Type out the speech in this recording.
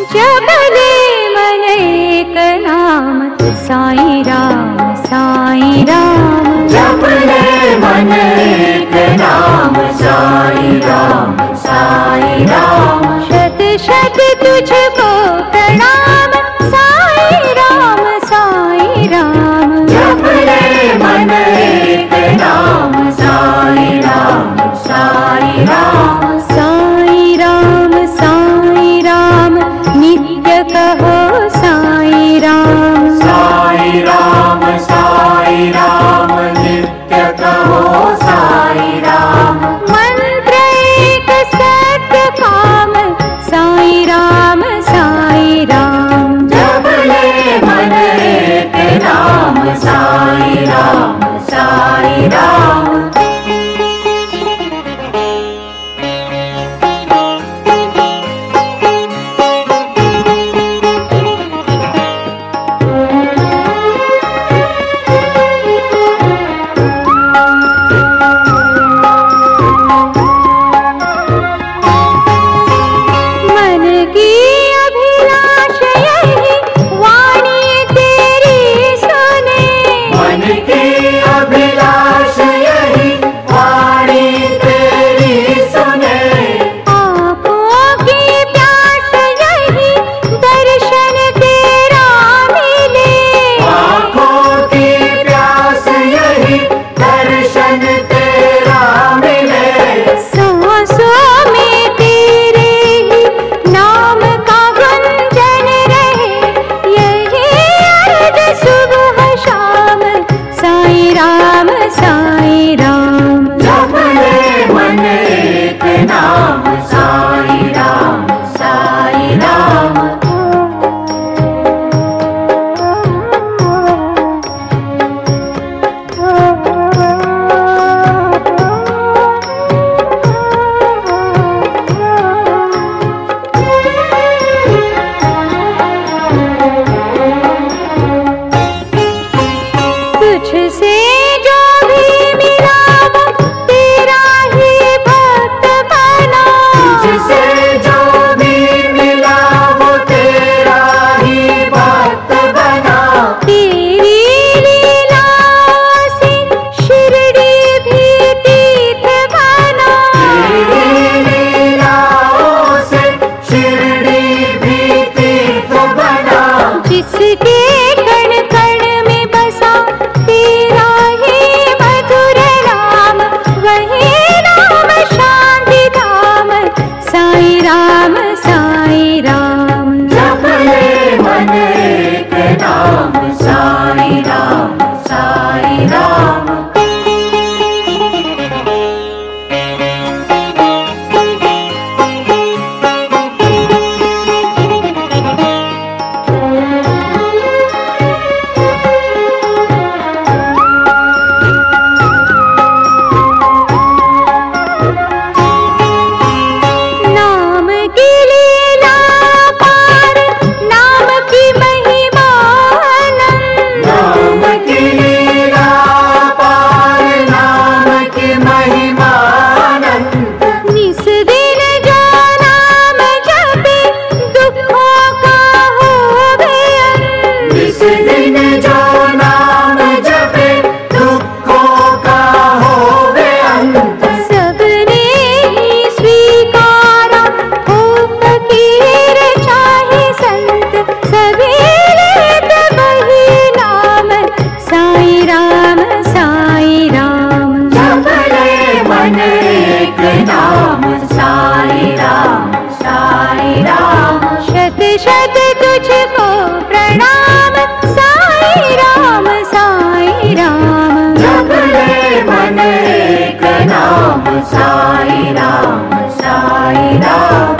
जपदे मनैक नाम साई राम साई राम। कर सा राम साई राम शत तुझको प्रणाम। साई राम साई राम। जगले मन एक नाम साई राम साई राम।